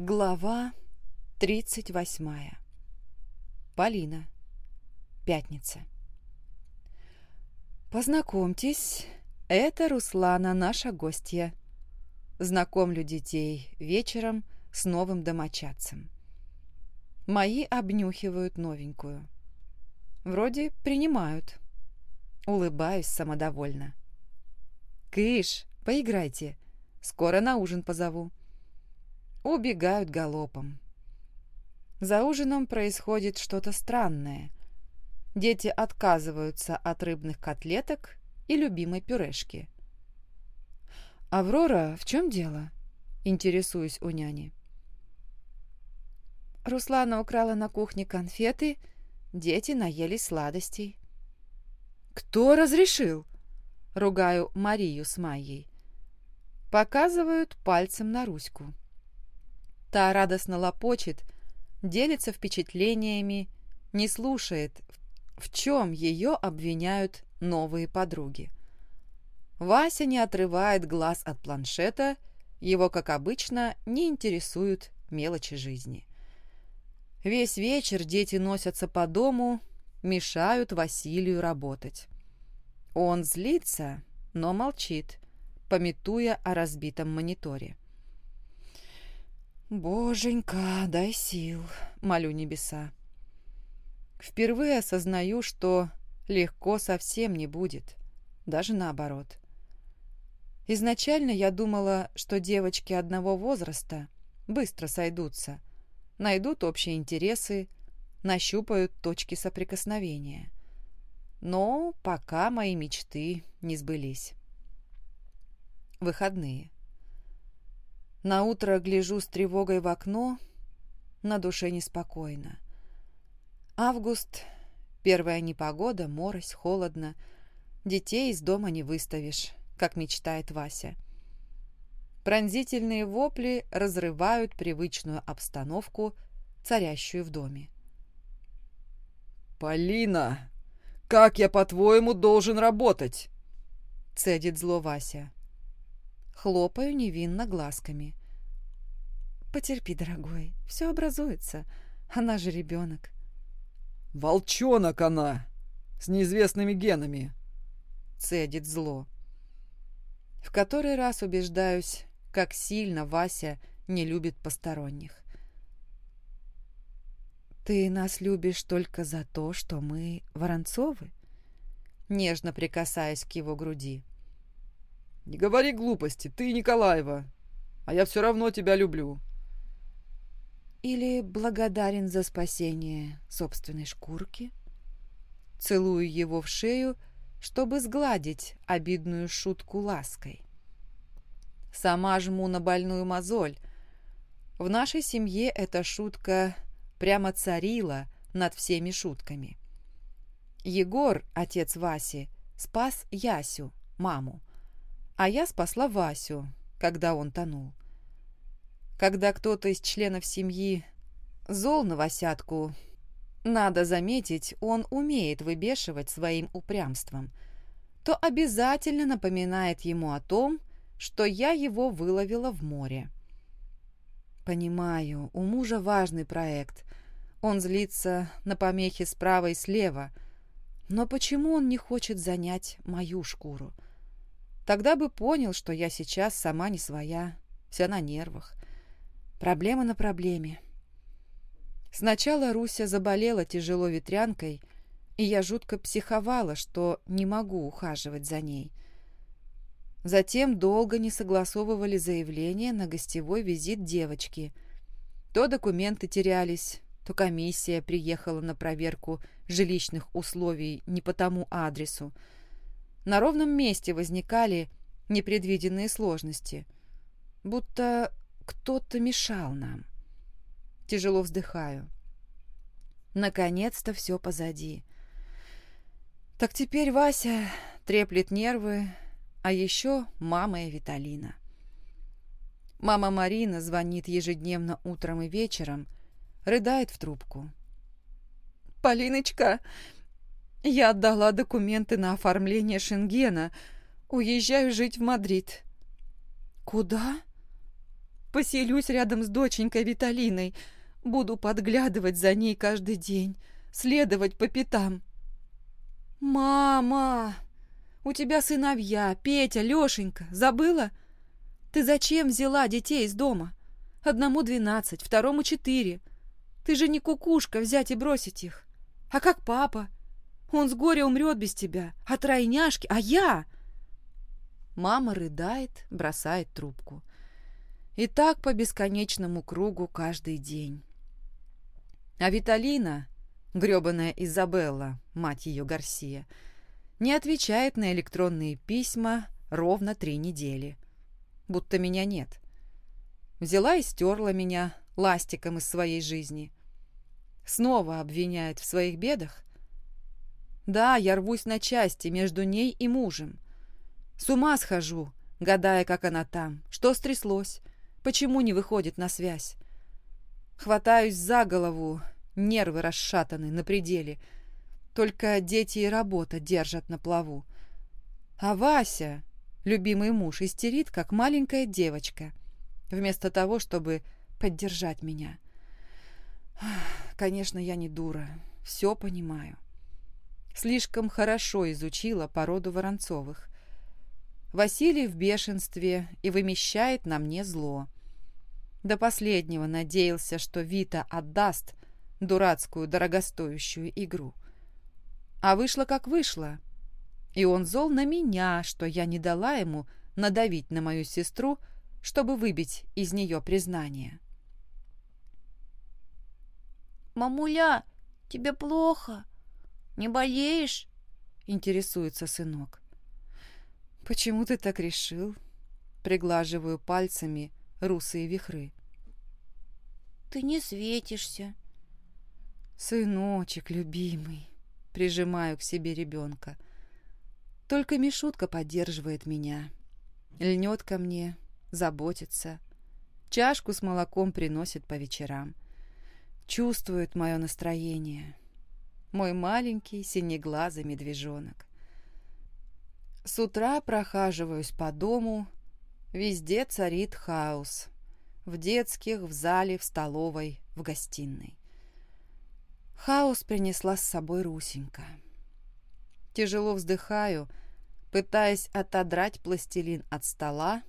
Глава 38. Полина. Пятница. Познакомьтесь, это Руслана, наша гостья. Знакомлю детей вечером с новым домочадцем. Мои обнюхивают новенькую. Вроде принимают. Улыбаюсь самодовольно. «Кыш, поиграйте. Скоро на ужин позову» убегают галопом. За ужином происходит что-то странное. Дети отказываются от рыбных котлеток и любимой пюрешки. «Аврора, в чем дело?» – интересуюсь у няни. Руслана украла на кухне конфеты, дети наелись сладостей. «Кто разрешил?» – ругаю Марию с Майей. Показывают пальцем на Руську. Та радостно лопочет, делится впечатлениями, не слушает, в чем ее обвиняют новые подруги. Вася не отрывает глаз от планшета, его, как обычно, не интересуют мелочи жизни. Весь вечер дети носятся по дому, мешают Василию работать. Он злится, но молчит, пометуя о разбитом мониторе. «Боженька, дай сил», — молю небеса. Впервые осознаю, что легко совсем не будет, даже наоборот. Изначально я думала, что девочки одного возраста быстро сойдутся, найдут общие интересы, нащупают точки соприкосновения. Но пока мои мечты не сбылись. Выходные. На утро гляжу с тревогой в окно, на душе неспокойно. Август, первая непогода, морось, холодно. Детей из дома не выставишь, как мечтает Вася. Пронзительные вопли разрывают привычную обстановку, царящую в доме. «Полина, как я, по-твоему, должен работать?» — цедит зло Вася. Хлопаю невинно глазками. «Потерпи, дорогой, все образуется. Она же ребенок». «Волчонок она! С неизвестными генами!» Цедит зло. В который раз убеждаюсь, как сильно Вася не любит посторонних. «Ты нас любишь только за то, что мы Воронцовы?» Нежно прикасаясь к его груди. «Не говори глупости, ты Николаева, а я все равно тебя люблю». «Или благодарен за спасение собственной шкурки?» Целую его в шею, чтобы сгладить обидную шутку лаской. Сама жму на больную мозоль. В нашей семье эта шутка прямо царила над всеми шутками. Егор, отец Васи, спас Ясю, маму а я спасла Васю, когда он тонул. Когда кто-то из членов семьи зол на Васятку, надо заметить, он умеет выбешивать своим упрямством, то обязательно напоминает ему о том, что я его выловила в море. Понимаю, у мужа важный проект. Он злится на помехи справа и слева. Но почему он не хочет занять мою шкуру? — Тогда бы понял, что я сейчас сама не своя, вся на нервах. Проблема на проблеме. Сначала Руся заболела тяжело ветрянкой, и я жутко психовала, что не могу ухаживать за ней. Затем долго не согласовывали заявление на гостевой визит девочки. То документы терялись, то комиссия приехала на проверку жилищных условий не по тому адресу на ровном месте возникали непредвиденные сложности, будто кто-то мешал нам. Тяжело вздыхаю. Наконец-то все позади. Так теперь Вася треплет нервы, а еще мама и Виталина. Мама Марина звонит ежедневно утром и вечером, рыдает в трубку. «Полиночка, я отдала документы на оформление Шенгена. Уезжаю жить в Мадрид. Куда? Поселюсь рядом с доченькой Виталиной. Буду подглядывать за ней каждый день, следовать по пятам. «Мама, у тебя сыновья, Петя, Лешенька, забыла? Ты зачем взяла детей из дома? Одному двенадцать, второму четыре. Ты же не кукушка взять и бросить их. А как папа? Он с горя умрет без тебя, а тройняшки, а я...» Мама рыдает, бросает трубку. И так по бесконечному кругу каждый день. А Виталина, грёбаная Изабелла, мать ее Гарсия, не отвечает на электронные письма ровно три недели. Будто меня нет. Взяла и стерла меня ластиком из своей жизни. Снова обвиняет в своих бедах. Да, я рвусь на части между ней и мужем. С ума схожу, гадая, как она там, что стряслось, почему не выходит на связь. Хватаюсь за голову, нервы расшатаны на пределе. Только дети и работа держат на плаву. А Вася, любимый муж, истерит, как маленькая девочка, вместо того, чтобы поддержать меня. Конечно, я не дура, все понимаю. Слишком хорошо изучила породу Воронцовых. Василий в бешенстве и вымещает на мне зло. До последнего надеялся, что Вита отдаст дурацкую дорогостоящую игру. А вышло как вышло. И он зол на меня, что я не дала ему надавить на мою сестру, чтобы выбить из нее признание. «Мамуля, тебе плохо? Не болеешь?» — интересуется сынок. «Почему ты так решил?» Приглаживаю пальцами русые вихры. «Ты не светишься». «Сыночек любимый», прижимаю к себе ребенка. Только Мишутка поддерживает меня. Льнет ко мне, заботится. Чашку с молоком приносит по вечерам. Чувствует мое настроение. Мой маленький синеглазый медвежонок. С утра прохаживаюсь по дому. Везде царит хаос. В детских, в зале, в столовой, в гостиной. Хаос принесла с собой Русенька. Тяжело вздыхаю, пытаясь отодрать пластилин от стола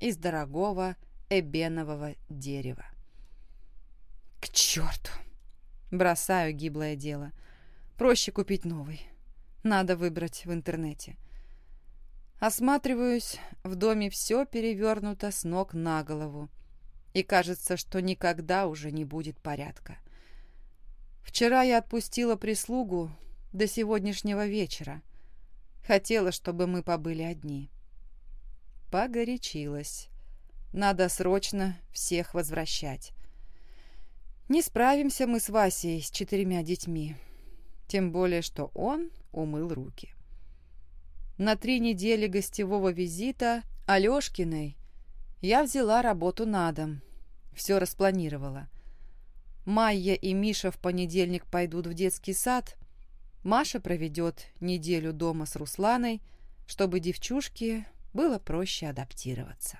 из дорогого эбенового дерева. К черту! Бросаю гиблое дело. Проще купить новый. Надо выбрать в интернете. Осматриваюсь, в доме все перевернуто с ног на голову, и кажется, что никогда уже не будет порядка. Вчера я отпустила прислугу до сегодняшнего вечера. Хотела, чтобы мы побыли одни. Погорячилась. Надо срочно всех возвращать. Не справимся мы с Васей с четырьмя детьми. Тем более, что он умыл руки. На три недели гостевого визита Алешкиной я взяла работу на дом. Все распланировала. Майя и Миша в понедельник пойдут в детский сад. Маша проведет неделю дома с Русланой, чтобы девчушке было проще адаптироваться.